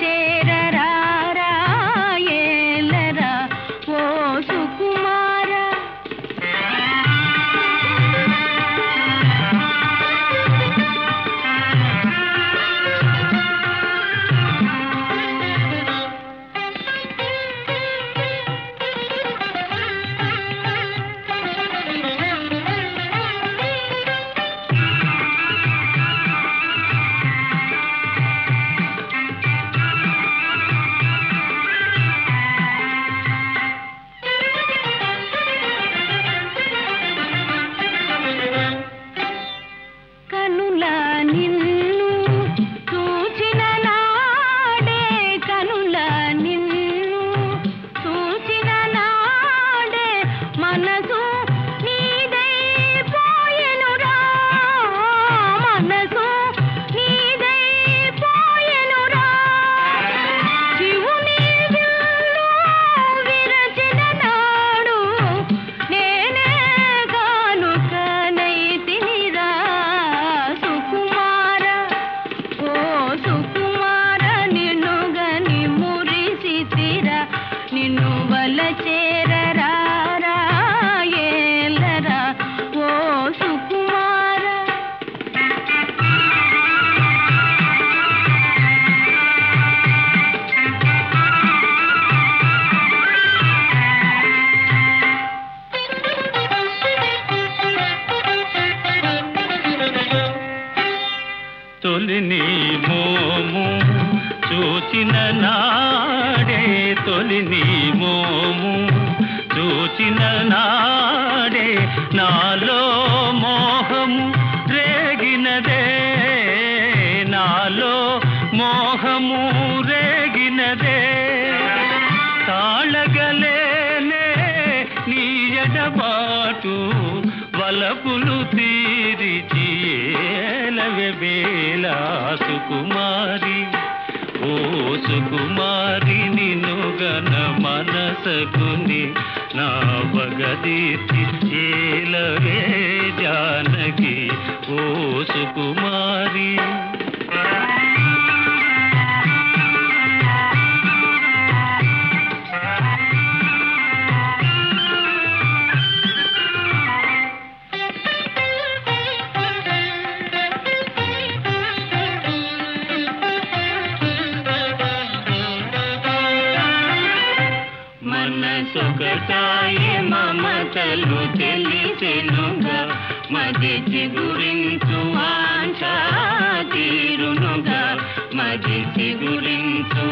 ചേര తొలి నీ మోము చూచిన నాడే తొలి నీ మోము చూచిన నాడే నాలో మోహము రేగినదే నాలో మోహము రేగినదే. తాళగలేనే నీ ఎడబాటు వలపులు తీరిచి ఏలవె సుకుమారి ఓ సుకుమారి నిన్ను గన మనసకుని నా బగదీర్చి ఏలవే జానకి. ఓ సుకుమారి సొగసాయ మమతలు తెలిసెనుగా మదిచి గురించు ఆంచా తీరునుగా మదిచి గురించు